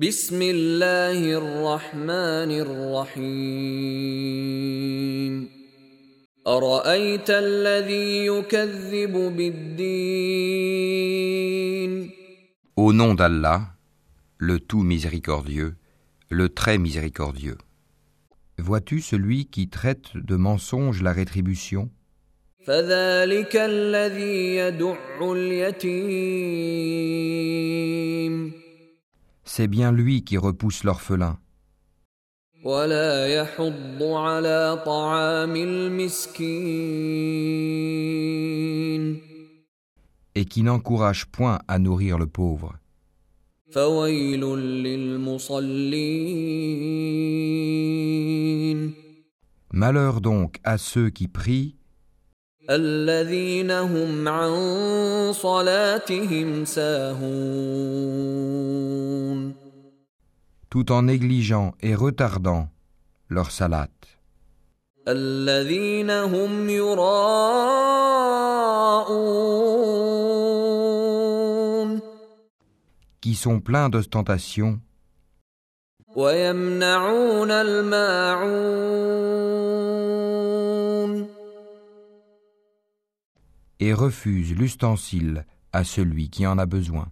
بسم الله الرحمن الرحيم أرأيت الذي يكذب بالدين Au nom d'Allah, le tout miséricordieux, le très miséricordieux. Vois-tu celui qui traite de mensonge la rétribution فذلك الذي يدع اليتيم C'est bien lui qui repousse l'orphelin ولا يحض على طعام المسكين et qui n'encourage point à nourrir le pauvre. فويل للمصلين Malheur donc à ceux qui prient الذين هم عن صلاتهم ساهون tout en négligeant et retardant leur salat, الذين هم يراءون qui sont pleins d'ostentation ويمنعون الماعون et refusent l'ustensile à celui qui en a besoin.